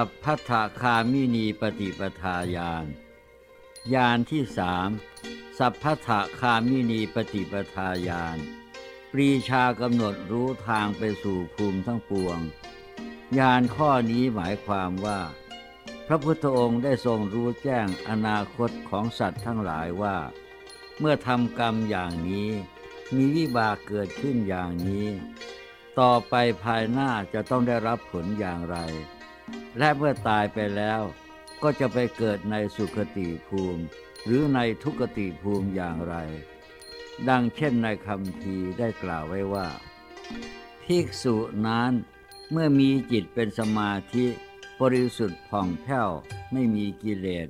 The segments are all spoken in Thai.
สัพพัทธคามินีปฏิปทาญาณญาณที่สามสัพพัทธคามินีปฏิปทาญาณปรีชากำหนดรู้ทางไปสู่ภูมิทั้งปวงญาณข้อนี้หมายความว่า พระพุทธองค์ได้ทรงรู้แจ้งอนาคตของสัตว์ทั้งหลายว่า เมื่อทำกรรมอย่างนี้ มีวิบากเกิดขึ้นอย่างนี้ ต่อไปภายหน้าจะต้องได้รับผลอย่างไร และเมื่อตายไปแล้ว ก็จะไปเกิดในสุคติภูมิ หรือในทุกติภูมิอย่างไร ดังเช่นในคำพีได้กล่าวไว้ว่า ภิกษุนั้นเมื่อมีจิตเป็นสมาธิบริสุทธิ์ผ่องแผ้วไม่มีกิเลส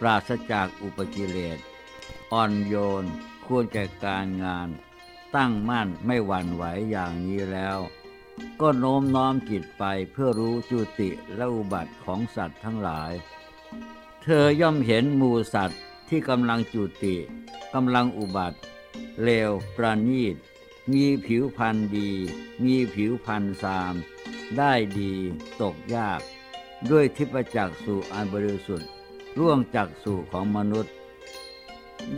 ปราศจากอุปกิเลส อ่อนโยน ควรแก่การงาน ตั้งมั่นไม่หวั่นไหวอย่างนี้แล้ว ก็โน้มน้อมจิตไปเพื่อรู้จุติและอุบัติของสัตว์ทั้งหลาย เธอย่อมเห็นหมูสัตว์ที่กำลังจุติกำลังอุบัติ เลวประณีต มีผิวพันธ์ดี มีผิวพันธ์สาม ได้ดีตกยาก ด้วยทิพจักสู่อันบริสุทธิ์ร่วงจักสู่ของมนุษย์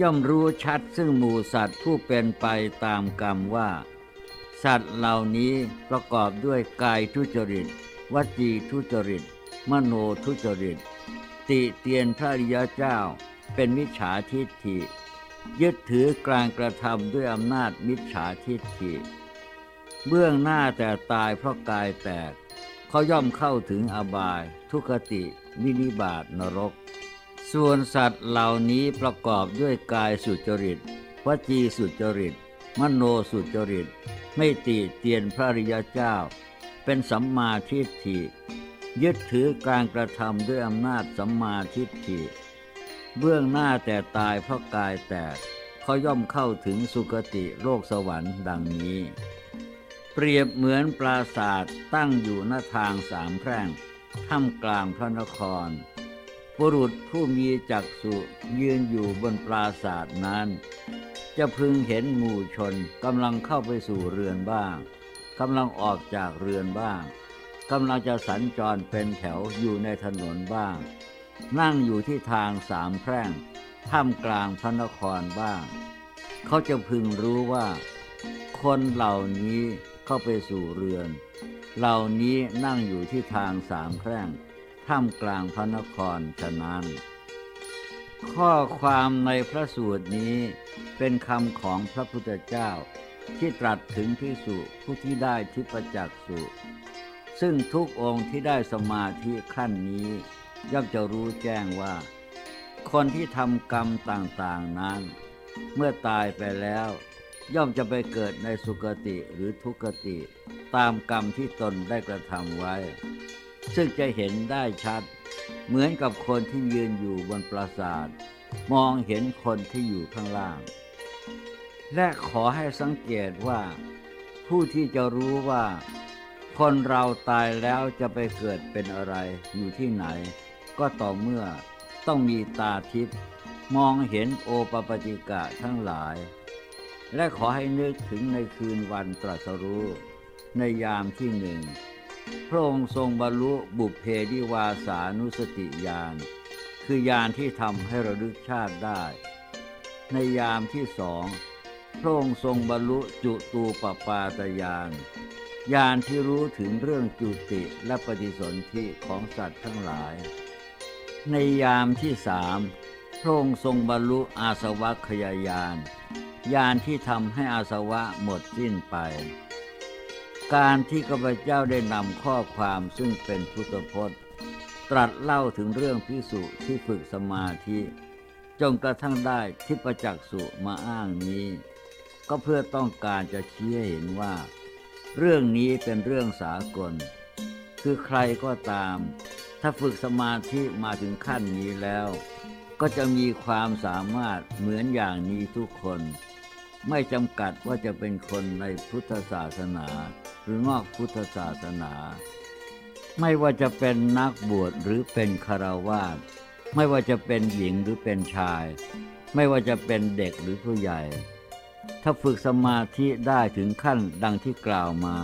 ย่อมรู้ชัดซึ่งหมู่สัตว์ผู้เป็นไปตามกรรมว่า สัตว์เหล่านี้ประกอบด้วยกายทุจริต วจีทุจริต มโนทุจริต ติเตียนพระริยเจ้า เป็นมิจฉาทิฏฐิ ยึดถือกลางกระทำด้วยอำนาจมิจฉาทิฏฐิ เบื้องหน้าแต่ตายเพราะกายแตก เขาย่อมเข้าถึงอบาย ทุกขติวินิบาตนรก ส่วนสัตว์เหล่านี้ประกอบด้วยกายสุจริต วจีสุจริต มโนสุจริต ไม่ตีเตียนพระริยเจ้า เป็นสัมมาทิฏฐิ ยึดถือการกระทำด้วยอำนาจสัมมาทิฏฐิ เบื้องหน้าแต่ตายเพราะกายแตกเขาย่อมเข้าถึงสุคติโลกสวรรค์ดังนี้ เปรียบเหมือนปราศาสตร์ตั้งอยู่หน้าทางสามแพร่งท่ามกลางพระนครบุรุษผู้มีจักษุยืนอยู่บนปราศาสตร์นั้น จะพึงเห็นหมู่ชนกำลังเข้าไปสู่เรือนบ้างกำลังออกจากเรือนบ้างกำลังจะสัญจรเป็นแถวอยู่ในถนนบ้าง นั่งอยู่ที่ทางสามแพร่งท่ามกลางพระนครบ้าง เขาจะพึงรู้ว่า คนเหล่านี้เข้าไปสู่เรือน เหล่านี้นั่งอยู่ที่ทางสามแพร่งท่ามกลางพระนครฉะนั้น ข้อความในพระสูตรนี้เป็นคำของพระพุทธเจ้า ที่ตรัสถึงพิสุผู้ที่ได้ทิพจักสุซึ่งทุกองค์ที่ได้สมาธิขั้นนี้ ย่อมจะรู้แจ้งว่า คนที่ทำกรรมต่างๆนั้น เมื่อตายไปแล้ว ย่อมจะไปเกิดในสุคติหรือทุกติ ตามกรรมที่ตนได้กระทำไว้ ซึ่งจะเห็นได้ชัด เหมือนกับคนที่ยืนอยู่บนปราสาท มองเห็นคนที่อยู่ข้างล่าง และขอให้สังเกตว่า ผู้ที่จะรู้ว่า คนเราตายแล้วจะไปเกิดเป็นอะไรอยู่ที่ไหน ก็ต่อเมื่อต้องมีตาทิพย์มองเห็นโอปปติกะทั้งหลาย และขอให้นึกถึงในคืนวันตรัสรู้ในยามที่หนึ่ง พระองค์ทรงบรรลุบุพเพดิวาสานุสติญาณคือญาณที่ทำให้ระลึกชาติได้ ในยามที่สองพระองค์ทรงบรรลุจุตูปปาตญาณญาณที่รู้ถึงเรื่องจุติและปฏิสนธิของสัตว์ทั้งหลาย ในยามที่สามพระองค์ทรงบรรลุอาสวัคยายานญาณที่ทำให้อาสวะหมดสิ้นไป การที่ข้าพเจ้าได้นำข้อความซึ่งเป็นพุทธพจน์ ตรัสเล่าถึงเรื่องพิสุที่ฝึกสมาธิจนกระทั่งได้ทิพจักสุมาอ้างนี้ ก็เพื่อต้องการจะชี้ให้เห็นว่า เรื่องนี้เป็นเรื่องสากล คือใครก็ตาม ถ้าฝึกสมาธิมาถึงขั้นนี้แล้ว ก็จะมีความสามารถเหมือนอย่างนี้ทุกคน ไม่จำกัดว่าจะเป็นคนในพุทธศาสนา หรือนอกพุทธศาสนา ไม่ว่าจะเป็นนักบวชหรือเป็นคารวาสไม่ว่าจะเป็นหญิงหรือเป็นชาย ไม่ว่าจะเป็นเด็กหรือผู้ใหญ่ ถ้าฝึกสมาธิได้ถึงขั้นดังที่กล่าวมา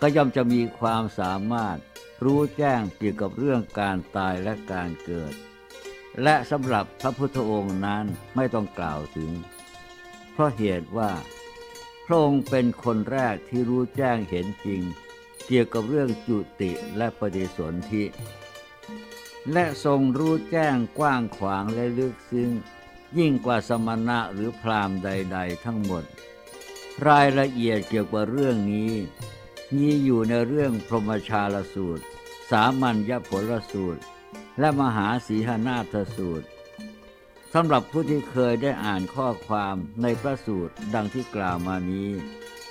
ก็ย่อมจะมีความสามารถรู้แจ้งเกี่ยวกับเรื่องการตายและการเกิด และสำหรับพระพุทธองค์นั้นไม่ต้องกล่าวถึง เพราะเหตุว่า พระองค์เป็นคนแรกที่รู้แจ้งเห็นจริง เกี่ยวกับเรื่องจุติและปฏิสนธิและทรงรู้แจ้งกว้างขวางและลึกซึ้งยิ่งกว่าสมณะหรือพราหมณ์ใด ๆ ทั้งหมด รายละเอียดเกี่ยวกับเรื่องนี้ มีอยู่ในเรื่องพรหมชาลสูตร สามัญญผลสูตร และมหาสีหนาทสูตร สำหรับผู้ที่เคยได้อ่านข้อความในพระสูตรดังที่กล่าวมานี้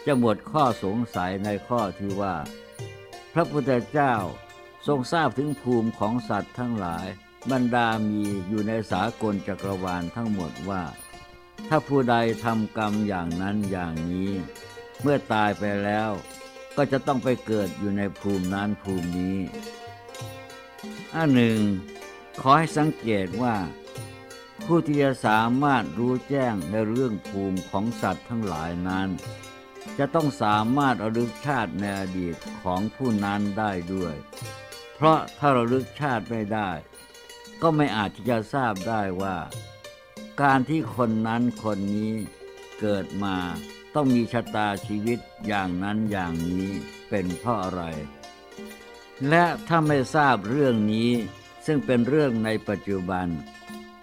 จะหมดข้อสงสัยในข้อที่ว่า พระพุทธเจ้าทรงทราบถึงภูมิของสัตว์ทั้งหลาย บรรดามีอยู่ในสากลจักรวาลทั้งหมดว่า ถ้าผู้ใดทำกรรมอย่างนั้นอย่างนี้ เมื่อตายไปแล้วก็จะต้องไปเกิดอยู่ในภูมินั้นภูมินี้อันหนึ่ง ขอให้สังเกตว่า ผู้ที่จะสามารถรู้แจ้งในเรื่องภูมิของสัตว์ทั้งหลายนั้น จะต้องสามารถระลึกชาติในอดีตของผู้นั้นได้ด้วย เพราะถ้าเราลึกชาติไม่ได้ ก็ไม่อาจที่จะทราบได้ว่า การที่คนนั้นคนนี้เกิดมาต้องมีชะตาชีวิตอย่างนั้นอย่างนี้เป็นเพราะอะไร และถ้าไม่ทราบเรื่องนี้ซึ่งเป็นเรื่องในปัจจุบัน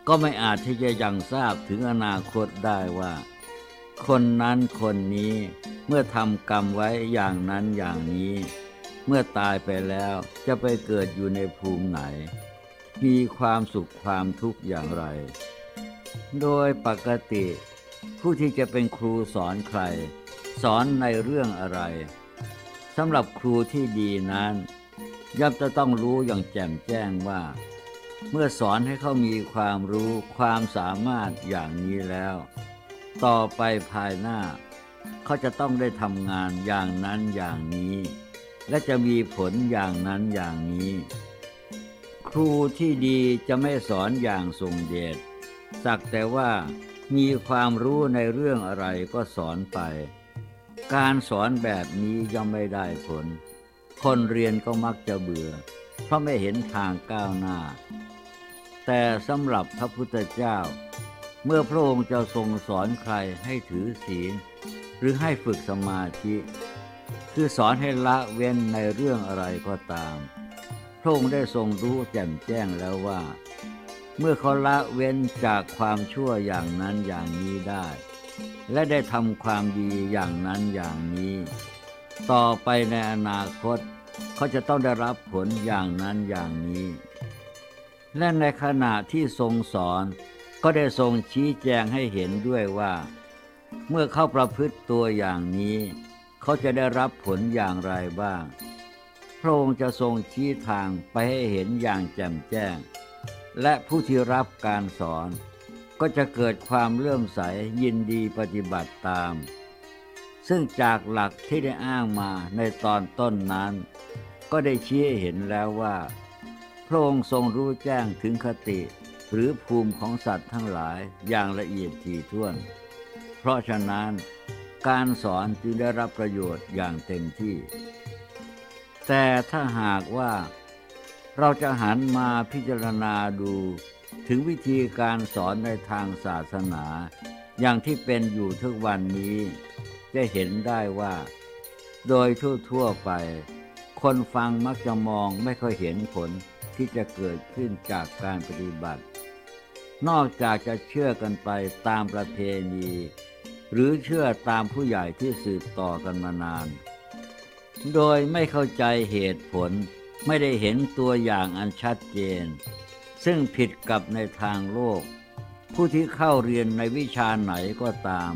ก็ไม่อาจที่จะยังทราบถึงอนาคตได้ว่า คนนั้นคนนี้เมื่อทำกรรมไว้อย่างนั้นอย่างนี้ เมื่อตายไปแล้วจะไปเกิดอยู่ในภูมิไหน มีความสุขความทุกข์อย่างไร โดยปกติ ผู้ที่จะเป็นครูสอนใคร สอนในเรื่องอะไรสำหรับครูที่ดีนั้นย่อมจะต้องรู้อย่างแจ่มแจ้งว่า เมื่อสอนให้เขามีความรู้ความสามารถอย่างนี้แล้ว ต่อไปภายหน้า เขาจะต้องได้ทำงานอย่างนั้นอย่างนี้ และจะมีผลอย่างนั้นอย่างนี้ ครูที่ดีจะไม่สอนอย่างทรงเดชสักแต่ว่ามีความรู้ในเรื่องอะไรก็สอนไป การสอนแบบนี้ย่อมไม่ได้ผล คนเรียนก็มักจะเบื่อ เพราะไม่เห็นทางก้าวหน้า แต่สำหรับพระพุทธเจ้า เมื่อพระองค์จะทรงสอนใครให้ถือศีล หรือให้ฝึกสมาธิ คือสอนให้ละเว้นในเรื่องอะไรก็ตาม พระองค์ได้ทรงรู้แจ่มแจ้งแล้วว่า เมื่อเขาละเว้นจากความชั่วอย่างนั้นอย่างนี้ได้ และได้ทำความดีอย่างนั้นอย่างนี้ ต่อไปในอนาคต เขาจะต้องได้รับผลอย่างนั้นอย่างนี้ และในขณะที่ทรงสอนก็ได้ทรงชี้แจงให้เห็นด้วยว่า เมื่อเขาประพฤติตัวอย่างนี้ เขาจะได้รับผลอย่างไรบ้าง พระองค์จะทรงชี้ทางไปให้เห็นอย่างแจ่มแจ้ง และผู้ที่รับการสอน ก็จะเกิดความเลื่อมใสยินดีปฏิบัติตาม ซึ่งจากหลักที่ได้อ้างมาในตอนต้นนั้น ก็ได้ชี้เห็นแล้วว่า พระองค์ทรงรู้แจ้งถึงคติ หรือภูมิของสัตว์ทั้งหลายอย่างละเอียดถี่ถ้วน เพราะฉะนั้นการสอนจึงได้รับประโยชน์อย่างเต็มที่ แต่ถ้าหากว่าเราจะหันมาพิจารณาดูถึงวิธีการสอนในทางศาสนา อย่างที่เป็นอยู่ทุกวันนี้ จะเห็นได้ว่า โดยทั่วๆไป คนฟังมักจะมองไม่ค่อยเห็นผล ที่จะเกิดขึ้นจากการปฏิบัติ นอกจากจะเชื่อกันไปตามประเพณี หรือเชื่อตามผู้ใหญ่ที่สืบต่อกันมานาน โดยไม่เข้าใจเหตุผลไม่ได้เห็นตัวอย่างอันชัดเจน ซึ่งผิดกับในทางโลก ผู้ที่เข้าเรียนในวิชาไหนก็ตาม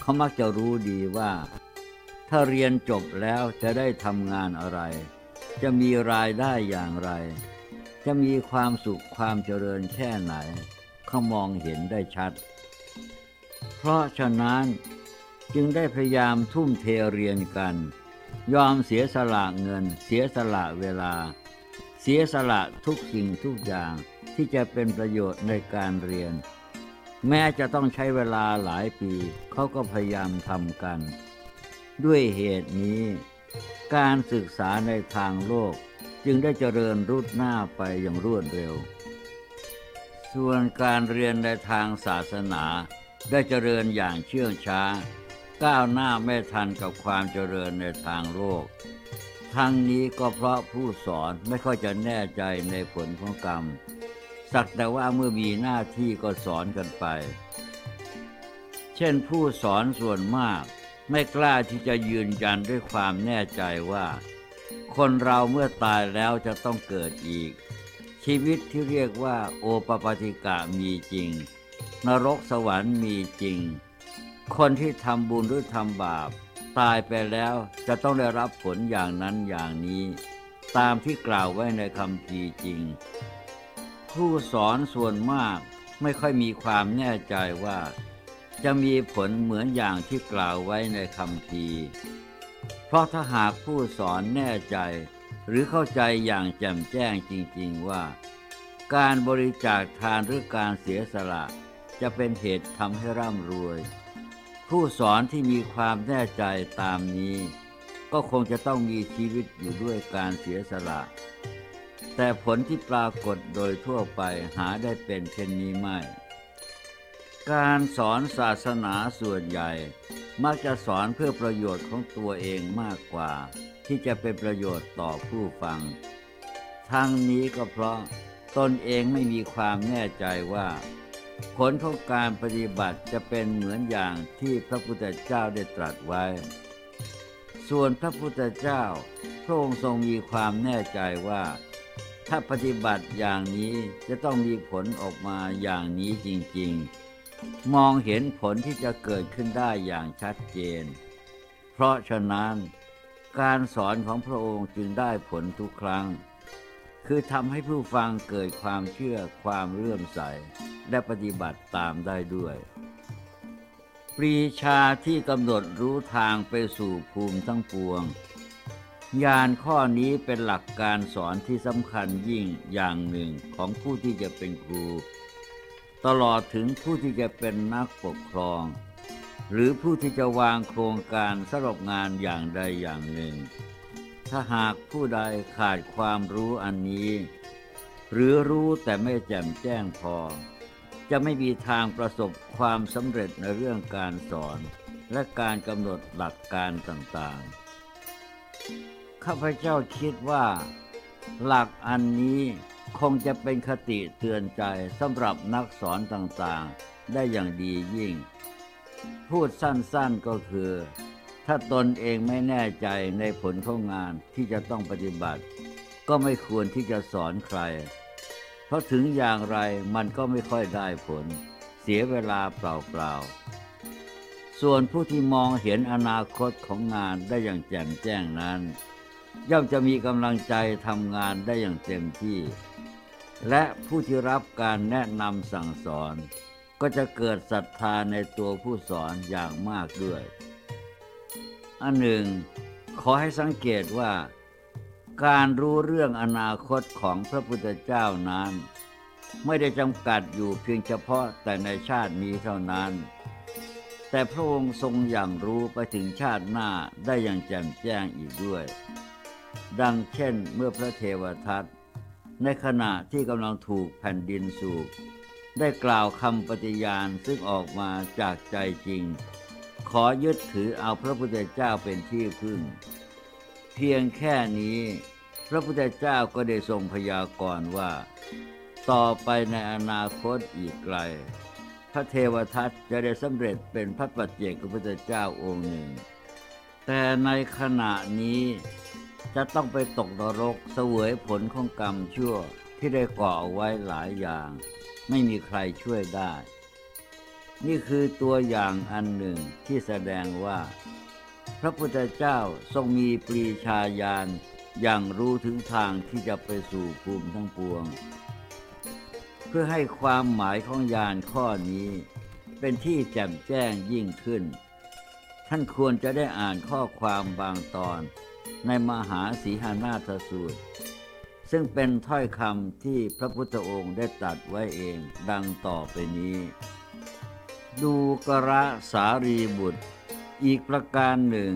เขามักจะรู้ดีว่า ถ้าเรียนจบแล้วจะได้ทำงานอะไร จะมีรายได้อย่างไร จะมีความสุขความเจริญแค่ไหนเขามองเห็นได้ชัด เพราะฉะนั้นจึงได้พยายามทุ่มเทเรียนกัน ยอมเสียสละเงิน เสียสละเวลา เสียสละทุกสิ่งทุกอย่างที่จะเป็นประโยชน์ในการเรียน แม้จะต้องใช้เวลาหลายปีเขาก็พยายามทำกัน ด้วยเหตุนี้ การศึกษาในทางโลก จึงได้เจริญรุดหน้าไปอย่างรวดเร็ว ส่วนการเรียนในทางศาสนาได้เจริญอย่างเชื่องช้า ก้าวหน้าไม่ทันกับความเจริญในทางโลก ทั้งนี้ก็เพราะผู้สอนไม่ค่อยจะแน่ใจในผลของกรรม สักแต่ว่าเมื่อมีหน้าที่ก็สอนกันไป เช่นผู้สอนส่วนมาก ไม่กล้าที่จะยืนยันด้วยความแน่ใจว่า คนเราเมื่อตายแล้วจะต้องเกิดอีก ชีวิตที่เรียกว่า โอปปาติกะมีจริง นรกสวรรค์มีจริง คนที่ทำบุญหรือทำบาป ตายไปแล้วจะต้องได้รับผลอย่างนั้นอย่างนี้ ตามที่กล่าวไว้ในคำพีจริง ผู้สอนส่วนมากไม่ค่อยมีความแน่ใจว่า จะมีผลเหมือนอย่างที่กล่าวไว้ในคำพี เพราะถ้าหากผู้สอนแน่ใจ หรือเข้าใจอย่างแจ่มแจ้งจริง ๆว่า การบริจาคทานหรือการเสียสละ จะเป็นเหตุทำให้ร่ำรวย ผู้สอนที่มีความแน่ใจตามนี้ ก็คงจะต้องมีชีวิตอยู่ด้วยการเสียสละ แต่ผลที่ปรากฏโดยทั่วไปหาได้เป็นเช่นนี้ไม่ การสอนศาสนาส่วนใหญ่ มักจะสอนเพื่อประโยชน์ของตัวเองมากกว่า ที่จะเป็นประโยชน์ต่อผู้ฟัง ทั้งนี้ก็เพราะตนเองไม่มีความแน่ใจว่า ผลของการปฏิบัติจะเป็นเหมือนอย่างที่พระพุทธเจ้าได้ตรัสไว้ ส่วนพระพุทธเจ้า พระองค์ทรงมีความแน่ใจว่า ถ้าปฏิบัติอย่างนี้จะต้องมีผลออกมาอย่างนี้จริง ๆ มองเห็นผลที่จะเกิดขึ้นได้อย่างชัดเจน เพราะฉะนั้นการสอนของพระองค์จึงได้ผลทุกครั้ง คือทำให้ผู้ฟังเกิดความเชื่อความเลื่อมใส และปฏิบัติตามได้ด้วย ปรีชาที่กำหนดรู้ทางไปสู่ภูมิทั้งปวง ญาณข้อนี้เป็นหลักการสอนที่สำคัญยิ่งอย่างหนึ่งของผู้ที่จะเป็นครู ตลอดถึงผู้ที่จะเป็นนักปกครอง หรือผู้ที่จะวางโครงการสำหรับงานอย่างใดอย่างหนึ่ง ถ้าหากผู้ใดขาดความรู้อันนี้ หรือรู้แต่ไม่แจ่มแจ้งพอ จะไม่มีทางประสบความสำเร็จในเรื่องการสอน และการกำหนดหลักการต่างๆ ข้าพเจ้าคิดว่า หลักอันนี้ คงจะเป็นคติเตือนใจสำหรับนักสอนต่างๆ ได้อย่างดียิ่ง พูดสั้นๆก็คือ ถ้าตนเองไม่แน่ใจในผลของงานที่จะต้องปฏิบัติ ก็ไม่ควรที่จะสอนใคร เพราะถึงอย่างไรมันก็ไม่ค่อยได้ผล เสียเวลาเปล่าๆ ส่วนผู้ที่มองเห็นอนาคตของงานได้อย่างแจ่มแจ้งนั้น ย่อมจะมีกำลังใจทำงานได้อย่างเต็มที่ และผู้ที่รับการแนะนำสั่งสอน ก็จะเกิดศรัทธาในตัวผู้สอนอย่างมากด้วย อันหนึ่ง ขอให้สังเกตว่า การรู้เรื่องอนาคตของพระพุทธเจ้านั้น ไม่ได้จำกัดอยู่เพียงเฉพาะแต่ในชาตินี้เท่านั้น แต่พระองค์ทรงอย่างรู้ไปถึงชาติหน้าได้อย่างแจ่มแจ้งอีกด้วย ดังเช่นเมื่อพระเทวทัต ในขณะที่กำลังถูกแผ่นดินสูบได้กล่าวคำปฏิญาณซึ่งออกมาจากใจจริง ขอยึดถือเอาพระพุทธเจ้าเป็นที่พึ่ง เพียงแค่นี้ พระพุทธเจ้าก็ได้ทรงพยากรณ์ว่า ต่อไปในอนาคตอีกไกล พระเทวทัตจะได้สำเร็จเป็นพระปัจเจกพุทธเจ้าองค์หนึ่ง แต่ในขณะนี้ จะต้องไปตกนรกเสวยผลของกรรมชั่วที่ได้ก่อเอาไว้หลายอย่าง ไม่มีใครช่วยได้ นี่คือตัวอย่างอันหนึ่งที่แสดงว่า พระพุทธเจ้าทรงมีปรีชาญาณอย่างรู้ถึงทางที่จะไปสู่ภูมิทั้งปวง เพื่อให้ความหมายของญาณข้อนี้ เป็นที่แจ่มแจ้งยิ่งขึ้น ท่านควรจะได้อ่านข้อความบางตอน ในมหาสีหานาทสูตร ซึ่งเป็นถ้อยคำที่พระพุทธองค์ได้ตรัสไว้เองดังต่อไปนี้ ดูกระสารีบุตร อีกประการหนึ่ง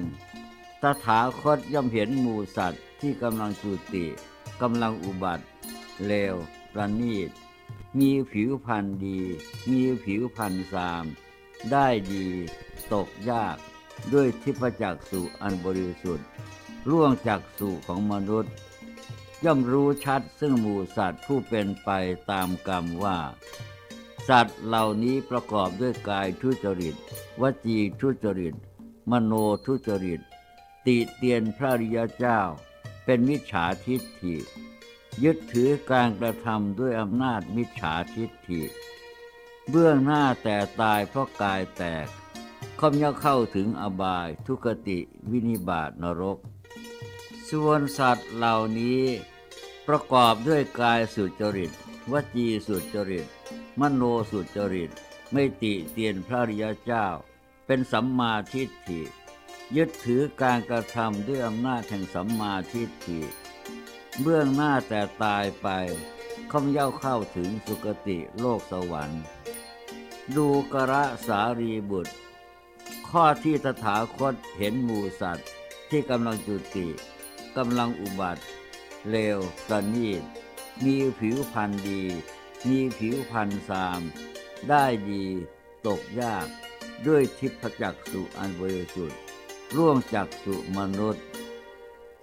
ตตถาคตย่อมเห็นหมูสัตว์ที่กำลังจุติกำลังอุบัติเลวประณีต มีผิวพันธ์ดี มีผิวพันธ์สาม ได้ดี ตกยาก ด้วยทิพจักสุอันบริสุทธิ์ ล่วงจากสู่ของมนุษย์ ย่อมรู้ชัดซึ่งหมู่สัตว์ผู้เป็นไปตามกรรมว่า สัตว์เหล่านี้ประกอบด้วยกายทุจริต วจีทุจริต มโนทุจริต ติเตียนพระริยเจ้า เป็นมิจฉาทิฏฐิ ยึดถือการกระทำด้วยอำนาจมิจฉาทิฏฐิ เบื้องหน้าแต่ตายเพราะกายแตกค่อมย่อเข้าถึงอบายทุกติวินิบาตนรก ส่วนสัตว์เหล่านี้ ประกอบด้วยกายสุจริต วจีสุจริต มโนสุจริต ไม่ติเตียนพระริยเจ้า เป็นสัมมาทิฏฐิ ยึดถือการกระทำด้วยอำนาจแห่งสัมมาทิฏฐิ เบื้องหน้าแต่ตายไปค่อมย่าเข้าถึงสุคติโลกสวรรค์ ดูกระสารีบุตร ข้อที่ตถาคตเห็นหมูสัตว์ที่กำลังจุติ กำลังอุบัติเลวประณีตมีผิวพันธ์ดี มีผิวพันธ์สาม ได้ดีตกยาก ด้วยทิพจักสุอันบริสุทธิ์ร่วงจากสุมนุษย์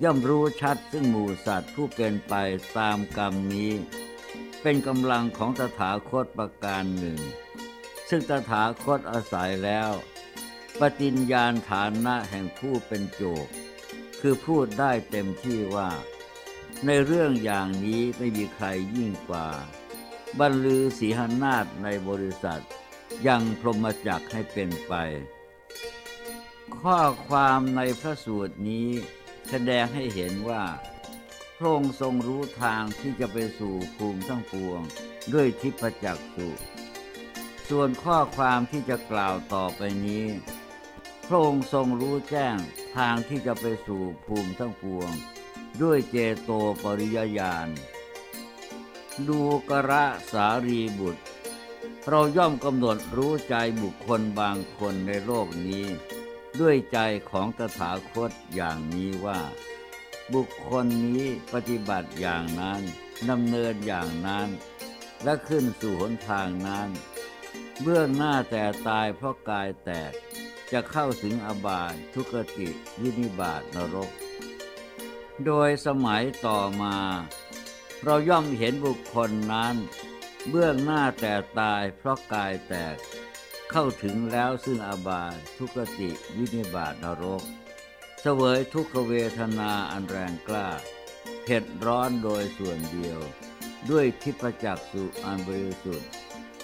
ย่อมรู้ชัดซึ่งหมู่สัตว์ผู้เป็นไปตามกรรมนี้ เป็นกำลังของตถาคตประการหนึ่ง ซึ่งตถาคตอาศัยแล้ว ปฏิญญาณฐานะแห่งผู้เป็นโจก คือพูดได้เต็มที่ว่า ในเรื่องอย่างนี้ไม่มีใครยิ่งกว่า บรรลือสีหนาฏในบริษัท ยังพรหมจักให้เป็นไป ข้อความในพระสูตรนี้แสดงให้เห็นว่าพระองค์ทรงรู้ทางที่จะไปสู่ภูมิทั้งปวง ด้วยทิพจักสุส่วนข้อความที่จะกล่าวต่อไปนี้ ระองค์ทรงรู้แจ้งทางที่จะไปสู่ภูมิทั้งปวง ด้วยเจโตปริยญาณดูกระสารีบุตร เราย่อมกำหนดรู้ใจบุคคลบางคนในโลกนี้ ด้วยใจของตถาคตอย่างนี้ว่า บุคคลนี้ปฏิบัติอย่างนั้นดำเนินอย่างนั้น และขึ้นสู่หนทางนั้น เบื้องหน้าแต่ตายเพราะกายแตก จะเข้าถึงอบายทุกติวินิบาตนรก โดยสมัยต่อมา เราย่อมเห็นบุคคลนั้น เบื้องหน้าแต่ตายเพราะกายแตก เข้าถึงแล้วซึ่งอบายทุกติวินิบาตนรก เสวยทุกขเวทนาอันแรงกล้าเผ็ดร้อนโดยส่วนเดียว ด้วยทิพจักสุอันบริสุทธิ์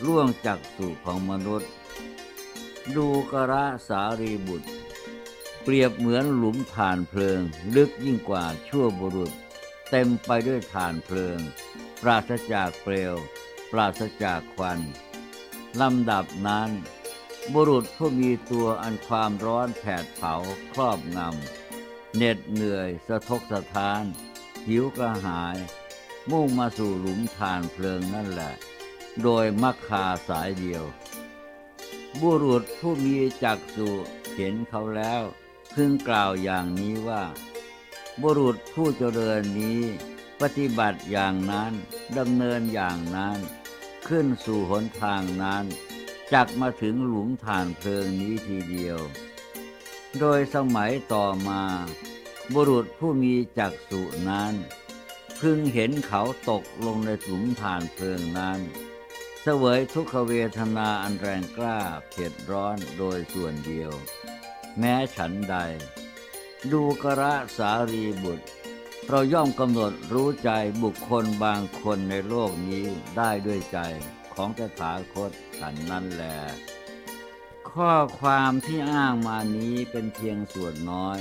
ล่วงจากสู่ของมนุษย์ ดูกระสารีบุตร เปรียบเหมือนหลุมฐานเพลิง ลึกยิ่งกว่าชั่วบุรุษ เต็มไปด้วยฐานเพลิง ปราศจากเปลว ปราศจากควันลำดับนั้น บุรุษผู้มีตัวอันความร้อนแผดเผาครอบงำเหน็ดเหนื่อยสะทกสะท้าน หิวกระหาย มุ่งมาสู่หลุมฐานเพลิงนั่นแหละ โดยมักคาสายเดียว บุรุษผู้มีจักษุเห็นเขาแล้วพึงกล่าวอย่างนี้ว่า บุรุษผู้เจริญนี้ ปฏิบัติอย่างนั้นดำเนินอย่างนั้น ขึ้นสู่หนทางนั้นจักมาถึงหลุมฐานเพลิงนี้ทีเดียว โดยสมัยต่อมา บุรุษผู้มีจักษุนั้น พึงเห็นเขาตกลงในหลุมฐานเพลิงนั้น สวยทุกขเวทนาอันแรงกล้าเผ็ดร้อนโดยส่วนเดียว แม้ฉันใด ดูกระสารีบุตร เราย่อมกำหนดรู้ใจบุคคลบางคนในโลกนี้ได้ด้วยใจของตถาคตฉันนั้นแลข้อความที่อ้างมานี้เป็นเพียงส่วนน้อย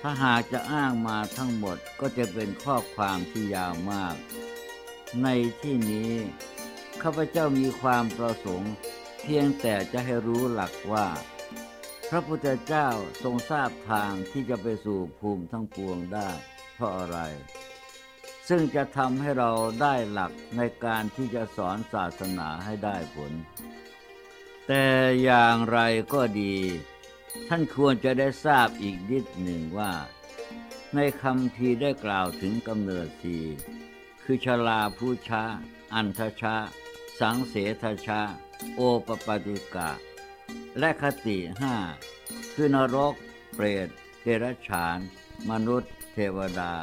ถ้าหากจะอ้างมาทั้งหมดก็จะเป็นข้อความที่ยาวมาก ในที่นี้ ข้าพเจ้ามีความประสงค์ เพียงแต่จะให้รู้หลักว่า พระพุทธเจ้าทรงทราบทางที่จะไปสู่ภูมิทั้งปวงได้ เพราะอะไร ซึ่งจะทำให้เราได้หลักในการที่จะสอนศาสนาให้ได้ผล แต่อย่างไรก็ดี ท่านควรจะได้ทราบอีกนิดหนึ่งว่า ในคำพีได้กล่าวถึงกำเนิดสี่คือชลาผู้ชาอันทชา สังเสทชา โอปปติกะ และคติห้าคือนรก เปรตเดรัจฉาน มนุษย์ เทวดา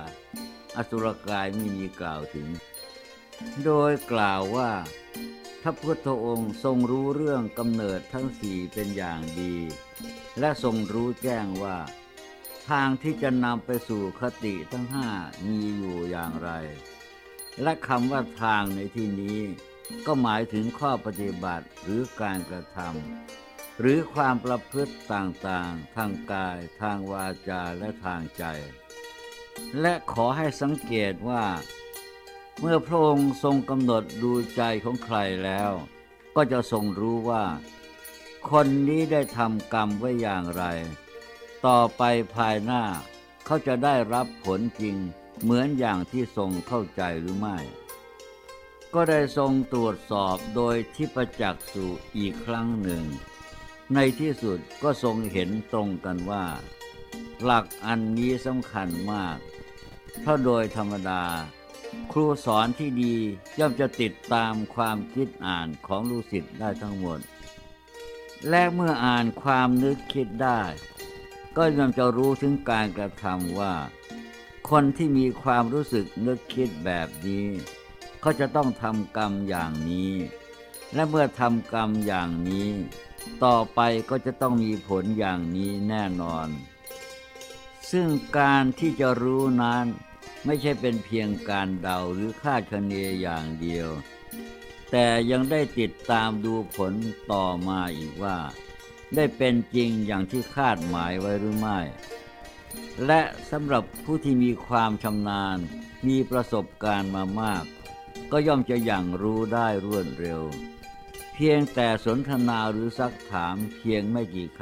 อสุรกายไม่มีกล่าวถึง โดยกล่าวว่าพระพุทธองค์ทรงรู้เรื่องกำเนิดทั้งสี่เป็นอย่างดี และทรงรู้แจ้งว่า ทางที่จะนำไปสู่คติทั้งห้ามีอยู่อย่างไร และคำว่าทางในที่นี้ ก็หมายถึงข้อปฏิบัติหรือการกระทำหรือความประพฤติต่างๆ ทางกาย ทางวาจาและทางใจ และขอให้สังเกตว่า เมื่อพระองค์ทรงกำหนดดูใจของใครแล้ว ก็จะทรงรู้ว่า คนนี้ได้ทำกรรมไว้อย่างไร ต่อไปภายหน้าเขาจะได้รับผลจริงเหมือนอย่างที่ทรงเข้าใจหรือไม่ ก็ได้ทรงตรวจสอบโดยที่ประจักษ์สู่อีกครั้งหนึ่ง ในที่สุดก็ทรงเห็นตรงกันว่า หลักอันนี้สำคัญมากเพราะโดยธรรมดา ครูสอนที่ดีย่อมจะติดตามความคิดอ่านของลูกศิษย์ได้ทั้งหมด และเมื่ออ่านความนึกคิดได้ ก็ย่อมจะรู้ถึงการกระทำว่า คนที่มีความรู้สึกนึกคิดแบบนี้ เขาจะต้องทำกรรมอย่างนี้ และเมื่อทำกรรมอย่างนี้ ต่อไปก็จะต้องมีผลอย่างนี้แน่นอน ซึ่งการที่จะรู้นั้นไม่ใช่เป็นเพียงการเดาหรือคาดคะเนอย่างเดียว แต่ยังได้ติดตามดูผลต่อมาอีกว่า ได้เป็นจริงอย่างที่คาดหมายไว้หรือไม่ และสำหรับผู้ที่มีความชำนาญมีประสบการณ์มามาก ก็ย่อมจะอย่างรู้ได้รวดเร็ว เพียงแต่สนทนาหรือซักถามเพียงไม่กี่ค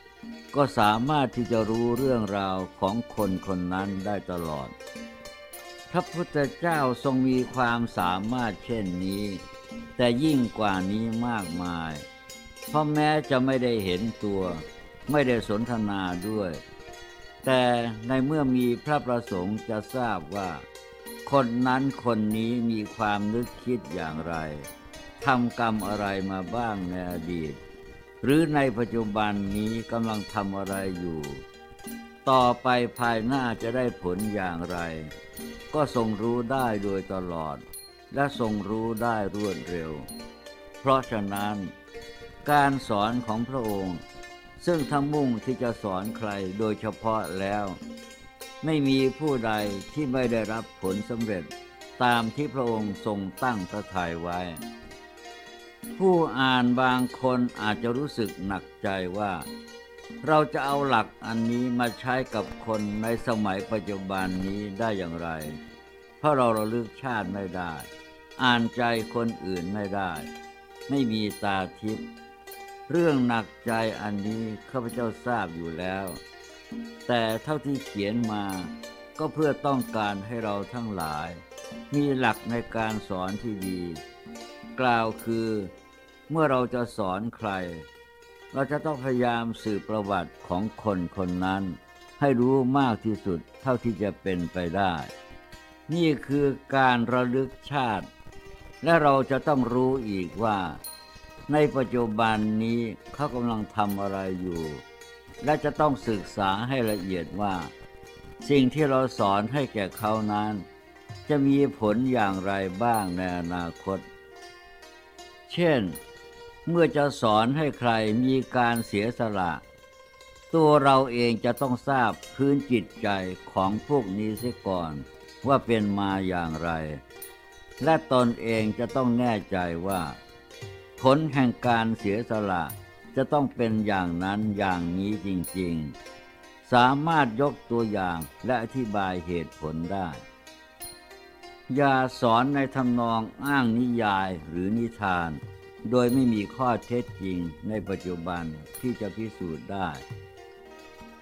ำก็สามารถที่จะรู้เรื่องราวของคนคนนั้นได้ตลอดพระพุทธเจ้าทรงมีความสามารถเช่นนี้ แต่ยิ่งกว่านี้มากมาย เพราะแม้จะไม่ได้เห็นตัว ไม่ได้สนทนาด้วย แต่ในเมื่อมีพระประสงค์จะทราบว่า คนนั้นคนนี้มีความนึกคิดอย่างไรทำกรรมอะไรมาบ้างในอดีต หรือในปัจจุบันนี้กำลังทำอะไรอยู่ ต่อไปภายหน้าจะได้ผลอย่างไร ก็ทรงรู้ได้โดยตลอด และทรงรู้ได้รวดเร็ว เพราะฉะนั้น การสอนของพระองค์ ซึ่งทั้งมุ่งที่จะสอนใครโดยเฉพาะแล้ว ไม่มีผู้ใดที่ไม่ได้รับผลสำเร็จตามที่พระองค์ทรงตั้งพระทัยไว้ ผู้อ่านบางคนอาจจะรู้สึกหนักใจว่า เราจะเอาหลักอันนี้มาใช้กับคนในสมัยปัจจุบันนี้ได้อย่างไร เพราะเราระลึกชาติไม่ได้ อ่านใจคนอื่นไม่ได้ ไม่มีตาทิพย์เรื่องหนักใจอันนี้ข้าพเจ้าทราบอยู่แล้ว แต่เท่าที่เขียนมาก็เพื่อต้องการให้เราทั้งหลาย มีหลักในการสอนที่ดี กล่าวคือ เมื่อเราจะสอนใคร เราจะต้องพยายามสืบประวัติของคนคนนั้น ให้รู้มากที่สุดเท่าที่จะเป็นไปได้ นี่คือการระลึกชาติ และเราจะต้องรู้อีกว่า ในปัจจุบันนี้เขากำลังทำอะไรอยู่ และจะต้องศึกษาให้ละเอียดว่า สิ่งที่เราสอนให้แก่เขานั้น จะมีผลอย่างไรบ้างในอนาคต เช่น เมื่อจะสอนให้ใครมีการเสียสละ ตัวเราเองจะต้องทราบพื้นจิตใจของพวกนี้เสียก่อนว่าเป็นมาอย่างไร และตนเองจะต้องแน่ใจว่า ผลแห่งการเสียสละ จะต้องเป็นอย่างนั้นอย่างนี้จริงๆ สามารถยกตัวอย่างและอธิบายเหตุผลได้ อย่าสอนในทำนองอ้างนิยายหรือนิทาน โดยไม่มีข้อเท็จจริงในปัจจุบันที่จะพิสูจน์ได้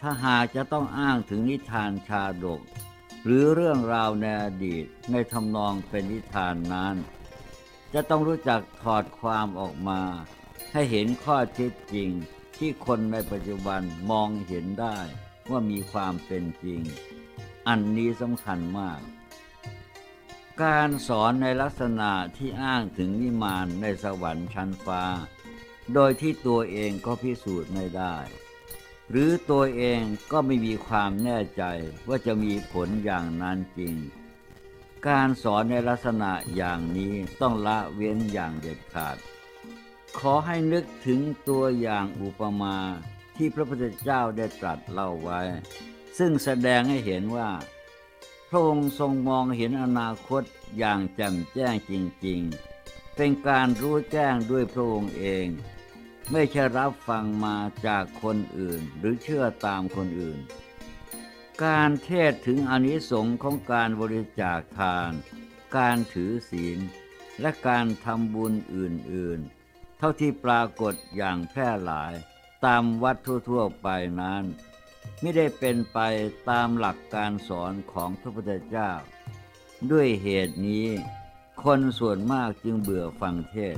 ถ้าหากจะต้องอ้างถึงนิทานชาดก หรือเรื่องราวในอดีตในทำนองเป็นนิทานนั้น จะต้องรู้จักถอดความออกมา ให้เห็นข้อเท็จจริง ที่คนในปัจจุบันมองเห็นได้ว่ามีความเป็นจริง อันนี้สำคัญมาก การสอนในลักษณะที่อ้างถึงวิมานในสวรรค์ชั้นฟ้า โดยที่ตัวเองก็พิสูจน์ไม่ได้ หรือตัวเองก็ไม่มีความแน่ใจว่าจะมีผลอย่างนั้นจริง การสอนในลักษณะอย่างนี้ต้องละเว้นอย่างเด็ดขาด ขอให้นึกถึงตัวอย่างอุปมาที่พระพุทธเจ้าได้ตรัสเล่าไว้ ซึ่งแสดงให้เห็นว่า พระองค์ทรงมองเห็นอนาคตอย่างแจ่มแจ้งจริง ๆ เป็นการรู้แจ้งด้วยพระองค์เอง ไม่ใช่รับฟังมาจากคนอื่นหรือเชื่อตามคนอื่น การเทศถึงอนิสงส์ของการบริจาคทาน การถือศีล และการทำบุญอื่นๆ ท่าที่ปรากฏอย่างแพร่หลายตามวัดทั่วๆไปนั้น ไม่ได้เป็นไปตามหลักการสอนของพระพุทธเจ้า ด้วยเหตุนี้ คนส่วนมากจึงเบื่อฟังเทศ